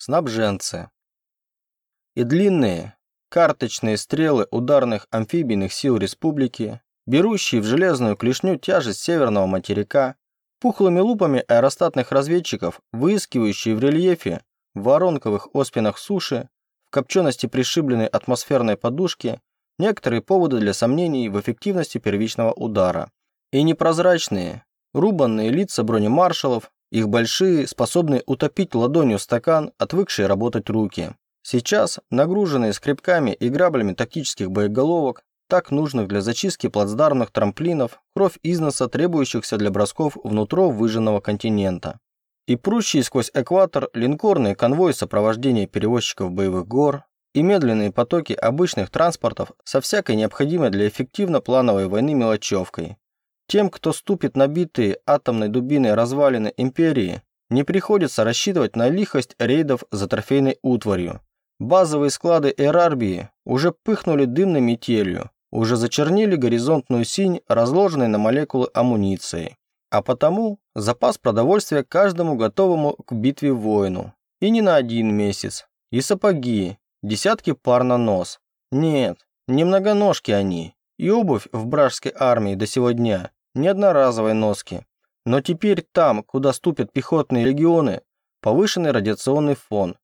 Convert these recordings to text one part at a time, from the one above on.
снабженцы. И длинные, карточные стрелы ударных амфибийных сил республики, берущие в железную клешню тяжесть северного материка, пухлыми лупами аэростатных разведчиков, выискивающие в рельефе в воронковых оспинах суши, в копчености пришибленной атмосферной подушки, некоторые поводы для сомнений в эффективности первичного удара. И непрозрачные, рубанные лица бронемаршалов, их большие, способные утопить ладонью стакан, отвыкшие работать руки. Сейчас, нагруженные скребками и граблями тактических боеголовок, так нужных для зачистки плацдармных трамплинов, кровь износа, требующихся для бросков внутрь выжженного континента. И прущие сквозь экватор линкорные конвои сопровождения перевозчиков боевых гор, и медленные потоки обычных транспортов со всякой необходимой для эффективно-плановой войны мелочевкой. Тем, кто ступит на битые атомной дубиной развалины империи, не приходится рассчитывать на лихость рейдов за трофейной утварью. Базовые склады Эрарбии уже пыхнули дымной метелью, уже зачернили горизонтную синь, разложенной на молекулы амуниции. А потому запас продовольствия каждому готовому к битве воину. И не на один месяц. И сапоги, десятки пар на нос. Нет, не многоножки они. И обувь в бражской армии до сего дня не одноразовой носки. Но теперь там, куда ступят пехотные легионы, повышенный радиационный фон.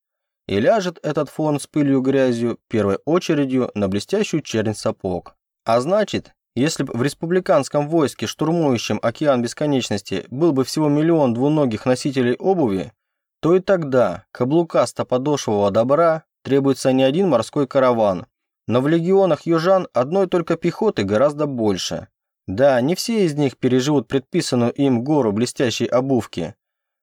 И ляжет этот фон с пылью грязью первой очередью на блестящую чернь сапог. А значит, если бы в республиканском войске, штурмующем океан бесконечности, был бы всего миллион двуногих носителей обуви, то и тогда каблукасто-подошвого добра требуется не один морской караван, но в легионах южан одной только пехоты гораздо больше. Да, не все из них переживут предписанную им гору блестящей обувки.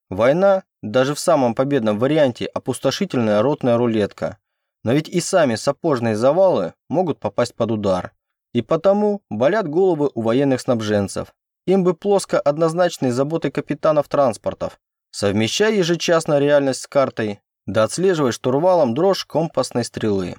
Война, даже в самом победном варианте, опустошительная ротная рулетка. Но ведь и сами сапожные завалы могут попасть под удар. И потому болят головы у военных снабженцев. Им бы плоско однозначные заботы капитанов транспортов. Совмещай ежечасно реальность с картой, да отслеживай штурвалом дрожь компасной стрелы.